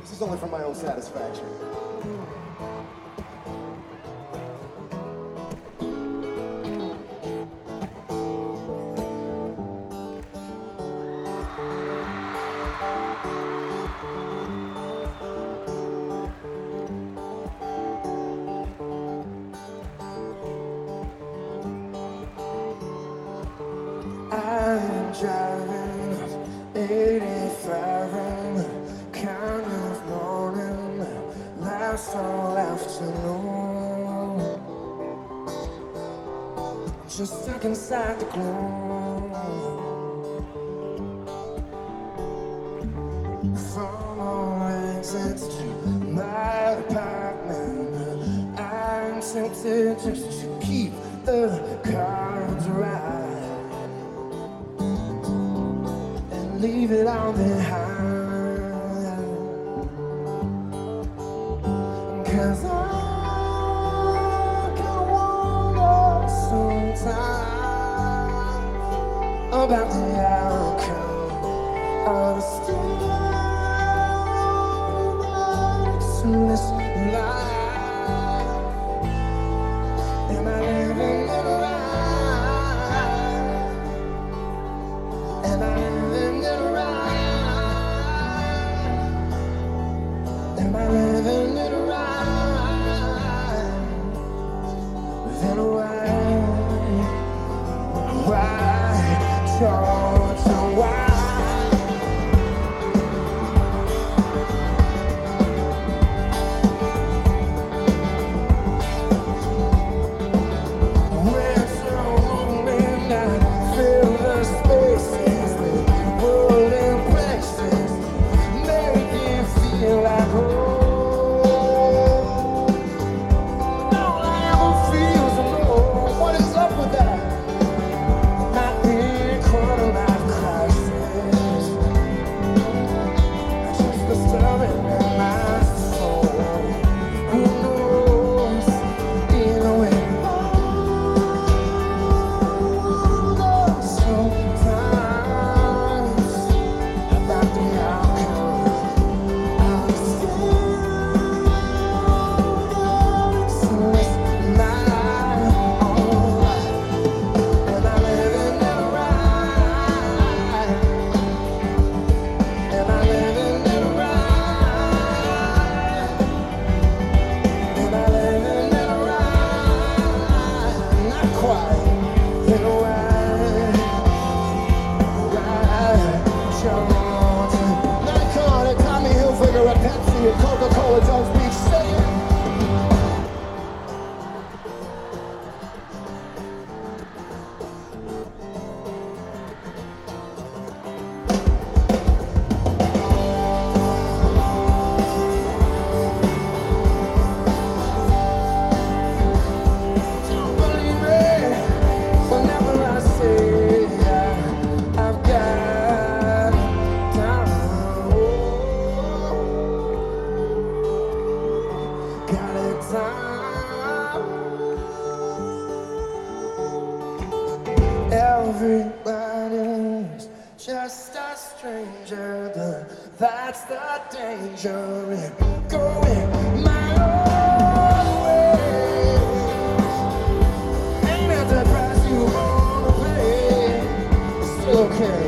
This is only for my own satisfaction. just stuck inside the gloom. From all exits to my apartment, I'm tempted just to keep the cards right and leave it all behind. Cause about the outcome of a stand. 是啊。pero Everybody's just a stranger, but that's the danger in going my own way. Ain't the price you wanna pay? It's okay.